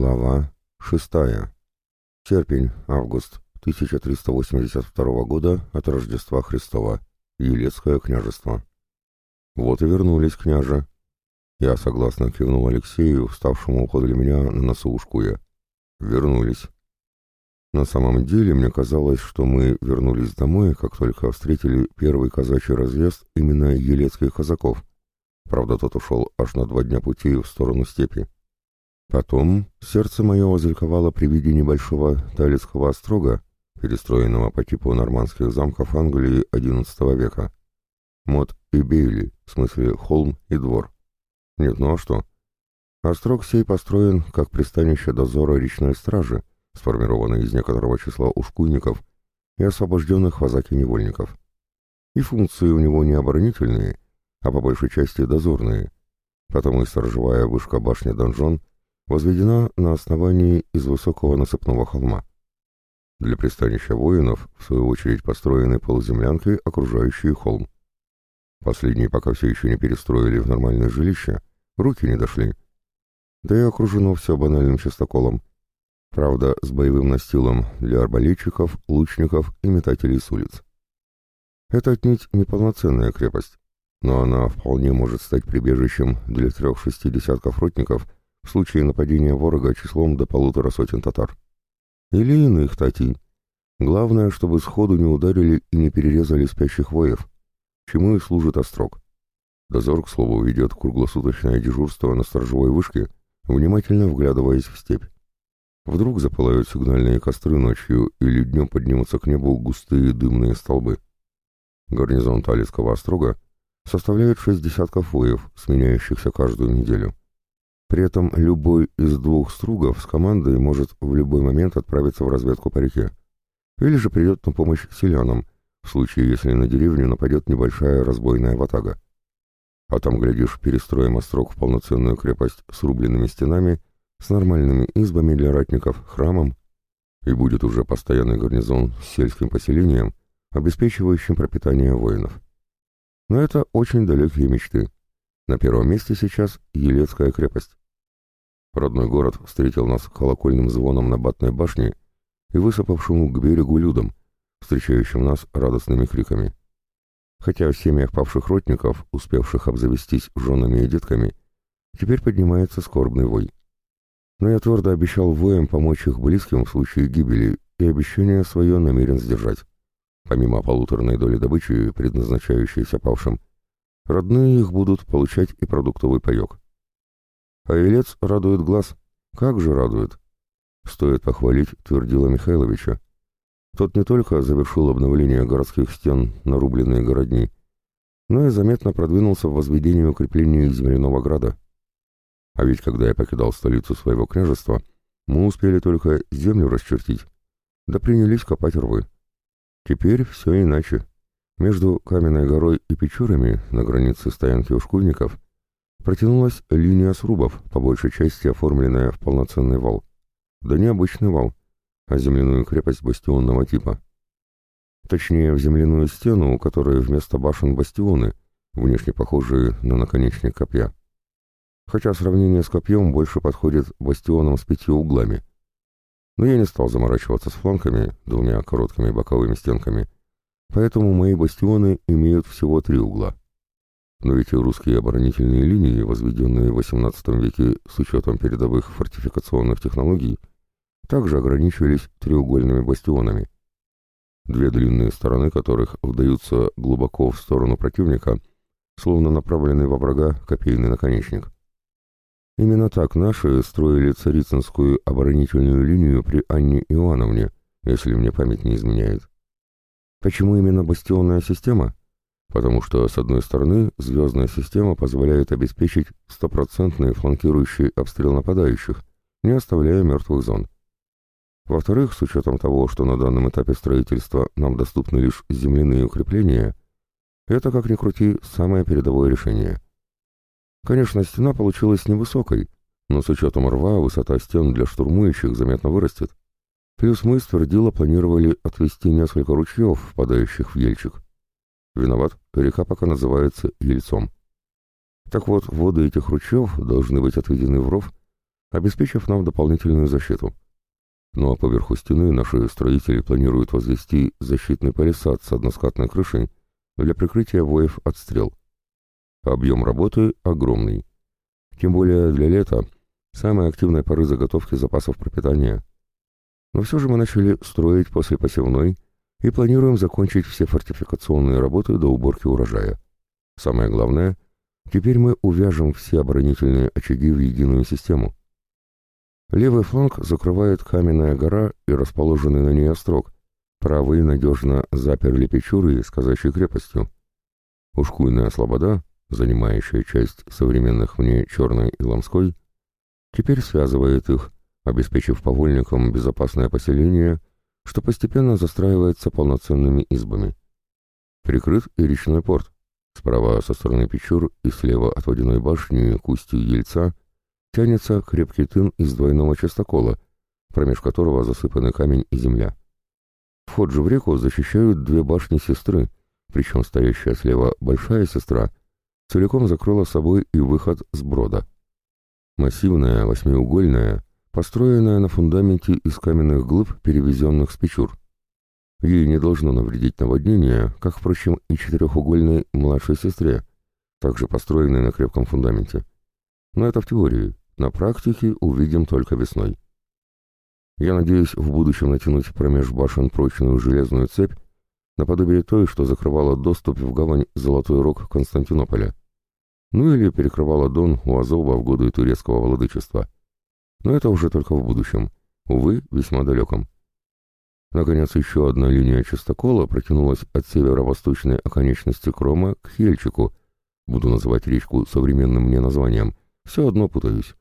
Глава шестая. Серпень, август 1382 года от Рождества Христова. Елецкое княжество. Вот и вернулись, княже. Я согласно кивнул Алексею, вставшему подле меня на носу ушкуя. Вернулись. На самом деле, мне казалось, что мы вернулись домой, как только встретили первый казачий разъезд именно елецких казаков. Правда, тот ушел аж на два дня пути в сторону степи. Потом сердце мое возликовало при виде небольшого талицкого острога, перестроенного по типу нормандских замков Англии XI века. Мод и Бейли, в смысле холм и двор. Нет, ну а что? Острог сей построен как пристанище дозора речной стражи, сформированной из некоторого числа ушкуйников и освобожденных в Азаке невольников. И функции у него не оборонительные, а по большей части дозорные, потому и сторожевая вышка башни-донжон возведена на основании из высокого насыпного холма. Для пристанища воинов, в свою очередь, построены полуземлянки, окружающие холм. Последние пока все еще не перестроили в нормальное жилище, руки не дошли. Да и окружено все банальным частоколом. Правда, с боевым настилом для арбалетчиков, лучников и метателей с улиц. Это отнюдь неполноценная крепость, но она вполне может стать прибежищем для трех-шести десятков ротников – в случае нападения ворога числом до полутора сотен татар. Или иных татей. Главное, чтобы сходу не ударили и не перерезали спящих воев, чему и служит острог. Дозор, к слову, ведет круглосуточное дежурство на сторожевой вышке, внимательно вглядываясь в степь. Вдруг запылают сигнальные костры ночью или днем поднимутся к небу густые дымные столбы. Гарнизон Талицкого острога составляет шесть десятков воев, сменяющихся каждую неделю. При этом любой из двух стругов с командой может в любой момент отправиться в разведку по реке. Или же придет на помощь селянам, в случае, если на деревню нападет небольшая разбойная ватага. А там, глядишь, перестроим острог в полноценную крепость с рубленными стенами, с нормальными избами для ратников, храмом, и будет уже постоянный гарнизон с сельским поселением, обеспечивающим пропитание воинов. Но это очень далекие мечты. На первом месте сейчас Елецкая крепость. Родной город встретил нас колокольным звоном на батной башне и высыпавшим к берегу людом, встречающим нас радостными криками. Хотя в семьях павших ротников, успевших обзавестись женами и детками, теперь поднимается скорбный вой. Но я твердо обещал воям помочь их близким в случае гибели и обещание свое намерен сдержать. Помимо полуторной доли добычи, предназначающейся павшим, Родные их будут получать и продуктовый паек. А Елец радует глаз. Как же радует. Стоит похвалить Твердила Михайловича. Тот не только завершил обновление городских стен на рубленные городни, но и заметно продвинулся в возведении укреплений земляного града. А ведь когда я покидал столицу своего княжества, мы успели только землю расчертить, да принялись копать рвы. Теперь все иначе. Между Каменной горой и Печорами, на границе стоянки ушкуйников, протянулась линия срубов, по большей части оформленная в полноценный вал. Да не обычный вал, а земляную крепость бастионного типа. Точнее, в земляную стену, у которой вместо башен бастионы, внешне похожие на наконечник копья. Хотя сравнение с копьем больше подходит бастионам с пятью углами. Но я не стал заморачиваться с фланками, двумя короткими боковыми стенками, Поэтому мои бастионы имеют всего три угла. Но эти русские оборонительные линии, возведенные в XVIII веке с учетом передовых фортификационных технологий, также ограничивались треугольными бастионами, две длинные стороны которых вдаются глубоко в сторону противника, словно направленный во врага копейный наконечник. Именно так наши строили царицынскую оборонительную линию при Анне Иоанновне, если мне память не изменяет. Почему именно бастионная система? Потому что, с одной стороны, звездная система позволяет обеспечить стопроцентный фланкирующий обстрел нападающих, не оставляя мертвых зон. Во-вторых, с учетом того, что на данном этапе строительства нам доступны лишь земляные укрепления, это, как ни крути, самое передовое решение. Конечно, стена получилась невысокой, но с учетом рва высота стен для штурмующих заметно вырастет. Плюс мы с Твердила планировали отвести несколько ручьев, впадающих в Ельчик. Виноват, река пока называется Ельцом. Так вот, воды этих ручьев должны быть отведены в ров, обеспечив нам дополнительную защиту. Ну а поверху стены наши строители планируют возвести защитный палисад с односкатной крышей для прикрытия воев от стрел. Объем работы огромный. Тем более для лета самой активной поры заготовки запасов пропитания. Но все же мы начали строить после посевной и планируем закончить все фортификационные работы до уборки урожая. Самое главное, теперь мы увяжем все оборонительные очаги в единую систему. Левый фланг закрывает каменная гора и расположенный на ней острог. Правый надежно заперли печуры с казачьей крепостью. Ушкуйная слобода, занимающая часть современных мне Черной и Ломской, теперь связывает их, обеспечив повольникам безопасное поселение, что постепенно застраивается полноценными избами. Прикрыт и речной порт. Справа со стороны Печур и слева от водяной башни к устью Ельца тянется крепкий тын из двойного частокола, промеж которого засыпаны камень и земля. Вход же в реку защищают две башни-сестры, причем стоящая слева большая сестра целиком закрыла собой и выход с брода. Массивная, восьмиугольная, построенная на фундаменте из каменных глыб, перевезенных с Печур. Ей не должно навредить наводнение, как, впрочем, и четырехугольной младшей сестре, также построенной на крепком фундаменте. Но это в теории, на практике увидим только весной. Я надеюсь в будущем натянуть промеж башен прочную железную цепь, наподобие той, что закрывала доступ в гавань Золотой Рог Константинополя. Ну или перекрывала Дон у Азова в годы турецкого владычества. Но это уже только в будущем, увы, весьма далеком. Наконец, еще одна линия частокола протянулась от северо-восточной оконечности Крома к Хельчику, буду называть речку современным мне названием, все одно путаюсь.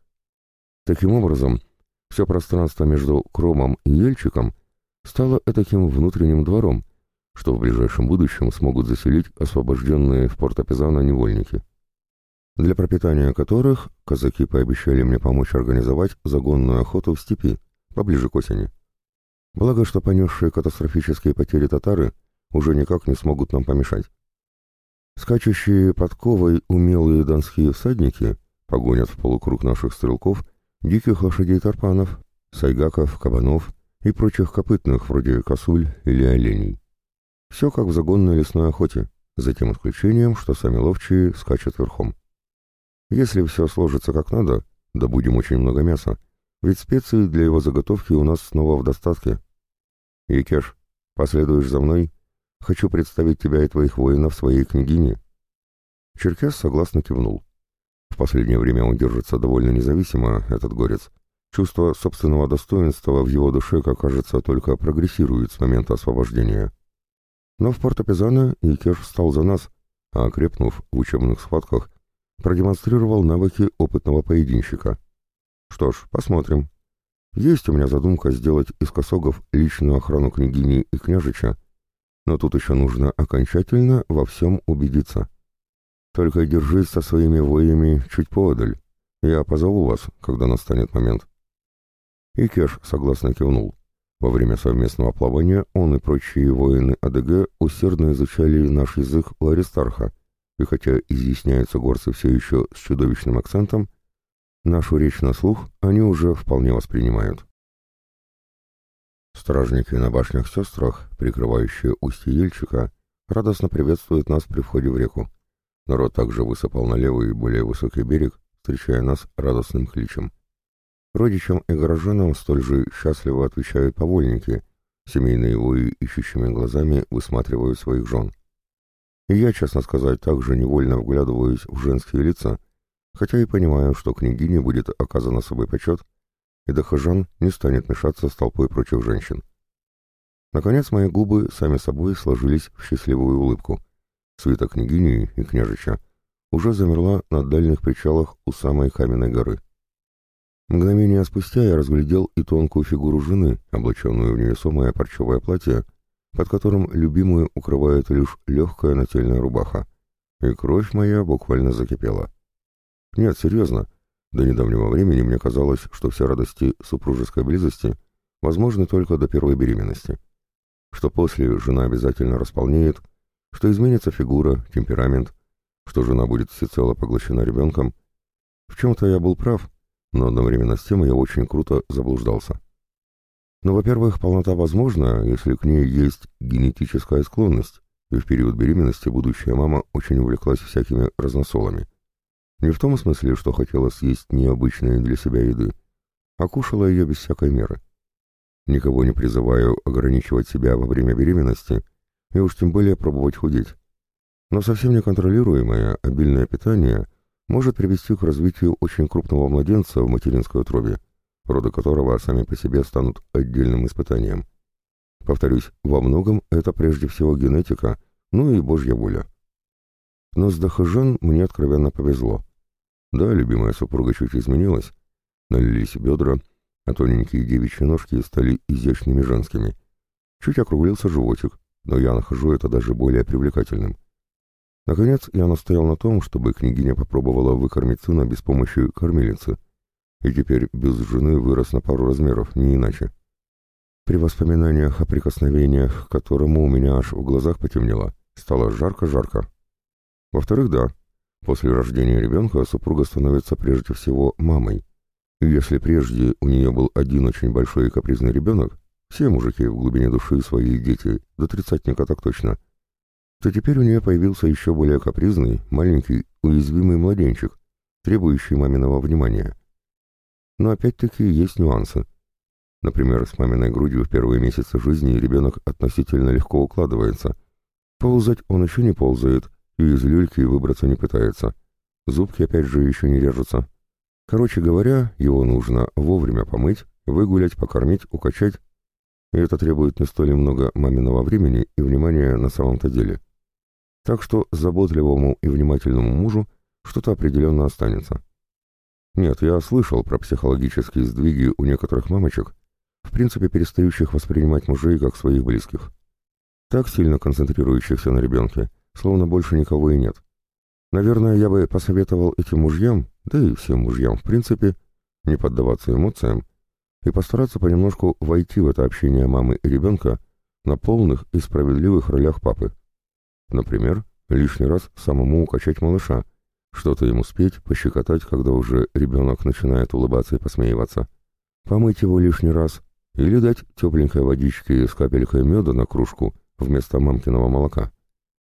Таким образом, все пространство между Кромом и Ельчиком стало таким внутренним двором, что в ближайшем будущем смогут заселить освобожденные в Порто-Пизано невольники для пропитания которых казаки пообещали мне помочь организовать загонную охоту в степи, поближе к осени. Благо, что понесшие катастрофические потери татары уже никак не смогут нам помешать. Скачущие подковой умелые донские всадники погонят в полукруг наших стрелков диких лошадей-тарпанов, сайгаков, кабанов и прочих копытных, вроде косуль или оленей. Все как в загонной лесной охоте, за тем исключением, что сами ловчие скачут верхом. Если все сложится как надо, добудем очень много мяса, ведь специи для его заготовки у нас снова в достатке. Якеш, последуешь за мной? Хочу представить тебя и твоих воинов своей княгине. Черкес согласно кивнул. В последнее время он держится довольно независимо, этот горец. Чувство собственного достоинства в его душе, как кажется, только прогрессирует с момента освобождения. Но в Порто-Пизано Якеш встал за нас, а окрепнув в учебных схватках, продемонстрировал навыки опытного поединщика. Что ж, посмотрим. Есть у меня задумка сделать из косогов личную охрану княгини и княжича, но тут еще нужно окончательно во всем убедиться. Только держись со своими воями чуть поодаль. Я позову вас, когда настанет момент. И Кеш согласно кивнул. Во время совместного плавания он и прочие воины АДГ усердно изучали наш язык у Аристарха, и хотя изъясняются горцы все еще с чудовищным акцентом, нашу речь на слух они уже вполне воспринимают. Стражники на башнях-сестрах, прикрывающие устье Ельчика, радостно приветствуют нас при входе в реку. Народ также высыпал на левый, более высокий берег, встречая нас радостным кличем. Родичам и горожанам столь же счастливо отвечают повольники, семейные вои ищущими глазами высматривают своих жен. И я, честно сказать, также невольно вглядываюсь в женские лица, хотя и понимаю, что княгине будет оказан особый почет, и дохожан не станет мешаться с толпой прочих женщин. Наконец мои губы сами собой сложились в счастливую улыбку. Свита княгини и княжича уже замерла на дальних причалах у самой каменной горы. Мгновение спустя я разглядел и тонкую фигуру жены, облаченную в невесомое парчевое платье, под которым любимую укрывает лишь легкая нательная рубаха. И кровь моя буквально закипела. Нет, серьезно. До недавнего времени мне казалось, что все радости супружеской близости возможны только до первой беременности. Что после жена обязательно располнеет, что изменится фигура, темперамент, что жена будет всецело поглощена ребенком. В чем-то я был прав, но одновременно с тем я очень круто заблуждался. Но, во-первых, полнота возможна, если к ней есть генетическая склонность, и в период беременности будущая мама очень увлеклась всякими разносолами. Не в том смысле, что хотела съесть необычные для себя еды, а кушала ее без всякой меры. Никого не призываю ограничивать себя во время беременности и уж тем более пробовать худеть. Но совсем неконтролируемое обильное питание может привести к развитию очень крупного младенца в материнской утробе, роды которого сами по себе станут отдельным испытанием. Повторюсь, во многом это прежде всего генетика, ну и божья воля. Но с Дахажан мне откровенно повезло. Да, любимая супруга чуть изменилась. Налились бедра, а тоненькие девичьи ножки стали изящными женскими. Чуть округлился животик, но я нахожу это даже более привлекательным. Наконец, я настоял на том, чтобы княгиня попробовала выкормить сына без помощи кормилицы, и теперь без жены вырос на пару размеров, не иначе. При воспоминаниях о прикосновениях, к которому у меня аж в глазах потемнело, стало жарко-жарко. Во-вторых, да, После рождения ребенка супруга становится прежде всего мамой. И если прежде у нее был один очень большой и капризный ребенок, все мужики в глубине души свои дети, до тридцатника так точно, то теперь у нее появился еще более капризный, маленький, уязвимый младенчик, требующий маминого внимания. Но опять-таки есть нюансы. Например, с маминой грудью в первые месяцы жизни ребенок относительно легко укладывается. Ползать он еще не ползает, и из люльки выбраться не пытается. Зубки опять же еще не режутся. Короче говоря, его нужно вовремя помыть, выгулять, покормить, укачать. И это требует не столь много маминого времени и внимания на самом-то деле. Так что заботливому и внимательному мужу что-то определенно останется. Нет, я слышал про психологические сдвиги у некоторых мамочек, в принципе перестающих воспринимать мужей как своих близких. Так сильно концентрирующихся на ребенке, словно больше никого и нет. Наверное, я бы посоветовал этим мужьям, да и всем мужьям в принципе, не поддаваться эмоциям и постараться понемножку войти в это общение мамы и ребенка на полных и справедливых ролях папы. Например, лишний раз самому укачать малыша, что-то ему спеть, пощекотать, когда уже ребенок начинает улыбаться и посмеиваться, помыть его лишний раз или дать тепленькой водички с капелькой меда на кружку вместо мамкиного молока.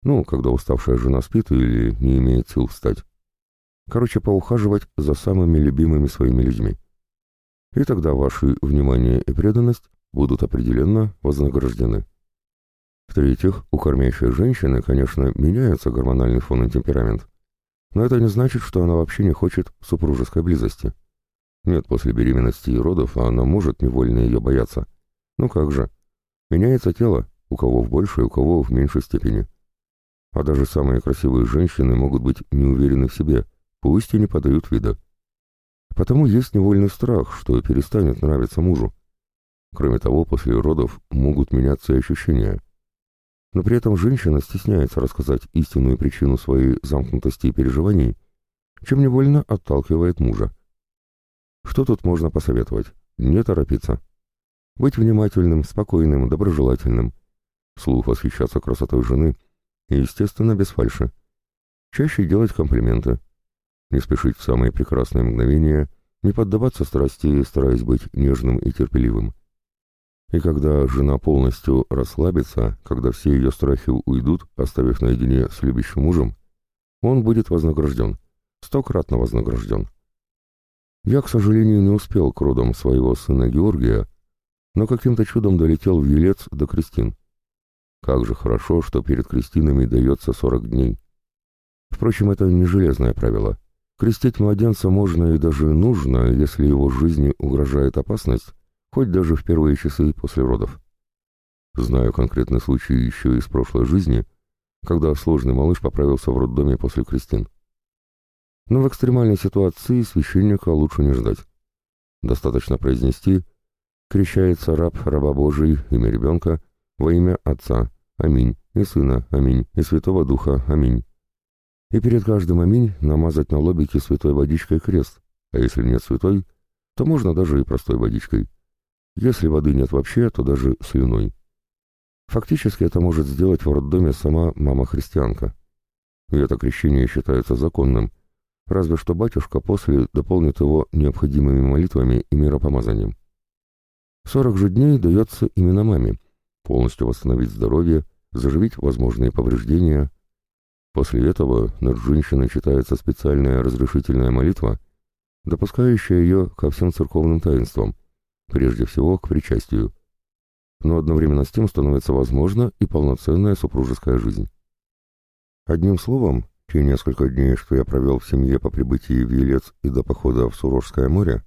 Ну, когда уставшая жена спит или не имеет сил встать. Короче, поухаживать за самыми любимыми своими людьми. И тогда ваши внимание и преданность будут определенно вознаграждены. В-третьих, у кормящей женщины, конечно, меняется гормональный фон и темперамент. Но это не значит, что она вообще не хочет супружеской близости. Нет, после беременности и родов она может невольно ее бояться. Ну как же. Меняется тело, у кого в большей, у кого в меньшей степени. А даже самые красивые женщины могут быть не уверены в себе, пусть и не подают вида. Потому есть невольный страх, что перестанет нравиться мужу. Кроме того, после родов могут меняться ощущения. Но при этом женщина стесняется рассказать истинную причину своей замкнутости и переживаний, чем невольно отталкивает мужа. Что тут можно посоветовать? Не торопиться. Быть внимательным, спокойным, доброжелательным. Вслух восхищаться красотой жены — естественно, без фальши. Чаще делать комплименты. Не спешить в самые прекрасные мгновения, не поддаваться страсти, стараясь быть нежным и терпеливым. И когда жена полностью расслабится, когда все ее страхи уйдут, оставив наедине с любящим мужем, он будет вознагражден, стократно вознагражден. Я, к сожалению, не успел к родам своего сына Георгия, но каким-то чудом долетел в Елец до Кристин. Как же хорошо, что перед крестинами дается 40 дней. Впрочем, это не железное правило. Крестить младенца можно и даже нужно, если его жизни угрожает опасность, хоть даже в первые часы после родов. Знаю конкретный случай еще из прошлой жизни, когда сложный малыш поправился в роддоме после крестин. Но в экстремальной ситуации священника лучше не ждать. Достаточно произнести «Крещается раб раба Божий, имя ребенка, во имя Отца, Аминь, и Сына, Аминь, и Святого Духа, Аминь. И перед каждым Аминь намазать на лобике святой водичкой крест, а если нет святой, то можно даже и простой водичкой. Если воды нет вообще, то даже слюной. Фактически это может сделать в роддоме сама мама-христианка. И это крещение считается законным, разве что батюшка после дополнит его необходимыми молитвами и миропомазанием. Сорок же дней дается именно маме, полностью восстановить здоровье, заживить возможные повреждения. После этого над женщиной читается специальная разрешительная молитва, допускающая ее ко всем церковным таинствам, прежде всего к причастию. Но одновременно с тем становится возможна и полноценная супружеская жизнь. Одним словом, те несколько дней, что я провел в семье по прибытии в Елец и до похода в Сурожское море,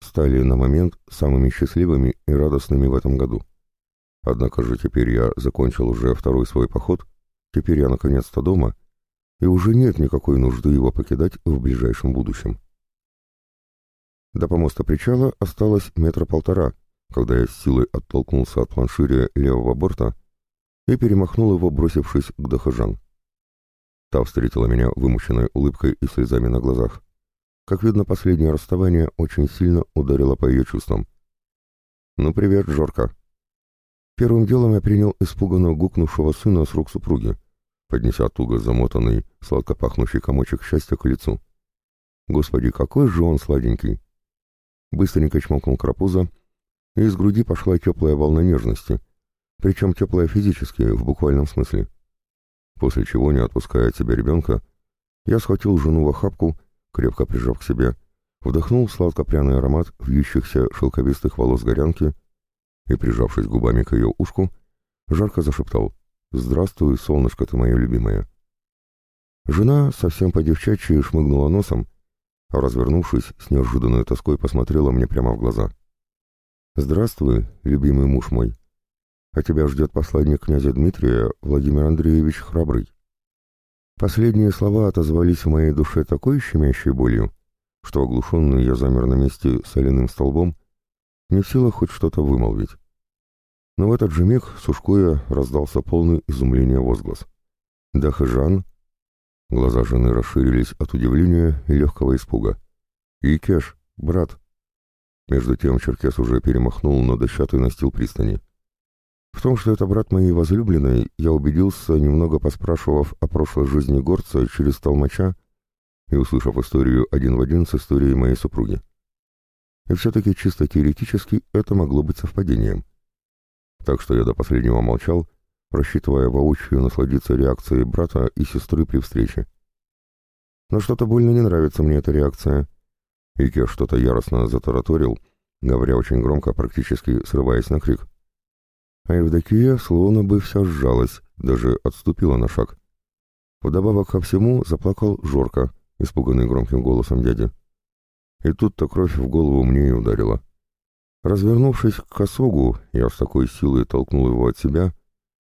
стали на момент самыми счастливыми и радостными в этом году. Однако же теперь я закончил уже второй свой поход, теперь я наконец-то дома, и уже нет никакой нужды его покидать в ближайшем будущем. До помоста причала осталось метра полтора, когда я с силой оттолкнулся от планширя левого борта и перемахнул его, бросившись к Дахажан. Та встретила меня вымученной улыбкой и слезами на глазах. Как видно, последнее расставание очень сильно ударило по ее чувствам. «Ну, привет, Жорка!» Первым делом я принял испуганно гукнувшего сына с рук супруги, поднеся туго замотанный, сладко пахнущий комочек счастья к лицу. Господи, какой же он сладенький! Быстренько чмокнул крапуза, и из груди пошла теплая волна нежности, причем теплая физически, в буквальном смысле. После чего, не отпуская от себя ребенка, я схватил жену в охапку крепко прижав к себе, вдохнул сладко-пряный аромат вьющихся шелковистых волос горянки и, прижавшись губами к ее ушку, жарко зашептал «Здравствуй, солнышко ты мое любимое». Жена совсем по-девчачьи шмыгнула носом, а развернувшись, с неожиданной тоской посмотрела мне прямо в глаза. «Здравствуй, любимый муж мой. А тебя ждет посланник князя Дмитрия Владимир Андреевич Храбрый. Последние слова отозвались в моей душе такой щемящей болью, что оглушенный я замер на месте соляным столбом, не в силах хоть что-то вымолвить. Но в этот же миг с ушкоя раздался полный изумления возглас. «Да, Хажан!» Глаза жены расширились от удивления и легкого испуга. «Икеш, брат!» Между тем Черкес уже перемахнул на дощатый настил пристани. В том, что это брат моей возлюбленной, я убедился, немного поспрашивав о прошлой жизни горца через толмача и услышав историю один в один с историей моей супруги. И все-таки чисто теоретически это могло быть совпадением. Так что я до последнего молчал, рассчитывая воочию насладиться реакцией брата и сестры при встрече. Но что-то больно не нравится мне эта реакция. Ики что-то яростно затараторил, говоря очень громко, практически срываясь на крик а Евдокия словно бы вся сжалась, даже отступила на шаг. Вдобавок ко всему заплакал Жорка, испуганный громким голосом дяди. И тут-то кровь в голову мне и ударила. Развернувшись к косогу, я с такой силой толкнул его от себя,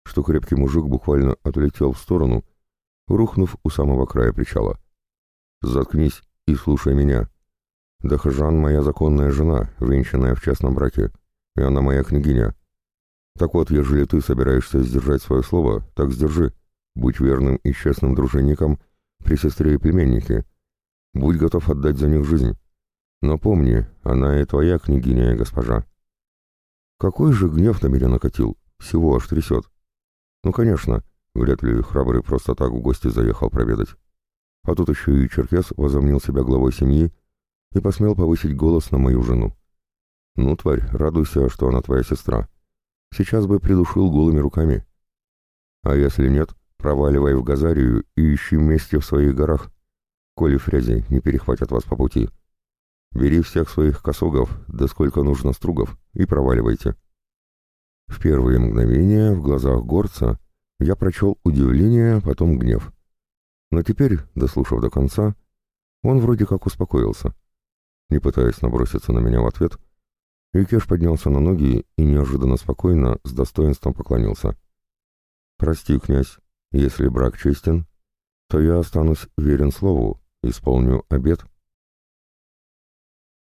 что крепкий мужик буквально отлетел в сторону, рухнув у самого края причала. «Заткнись и слушай меня. Дахажан — моя законная жена, венчанная в частном браке, и она моя княгиня. Так вот, ежели ты собираешься сдержать свое слово, так сдержи. Будь верным и честным дружинником при сестре и племеннике. Будь готов отдать за них жизнь. Но помни, она и твоя княгиня и госпожа. Какой же гнев на меня накатил, всего аж трясет. Ну, конечно, вряд ли храбрый просто так в гости заехал проведать. А тут еще и Черкес возомнил себя главой семьи и посмел повысить голос на мою жену. Ну, тварь, радуйся, что она твоя сестра. Сейчас бы придушил голыми руками. А если нет, проваливай в Газарию и ищи вместе в своих горах, коли фрязи не перехватят вас по пути. Бери всех своих косогов, да сколько нужно стругов, и проваливайте. В первые мгновения в глазах горца я прочел удивление, потом гнев. Но теперь, дослушав до конца, он вроде как успокоился. Не пытаясь наброситься на меня в ответ, Икеш поднялся на ноги и неожиданно спокойно, с достоинством поклонился. «Прости, князь, если брак честен, то я останусь верен слову, исполню обет